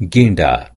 Genda.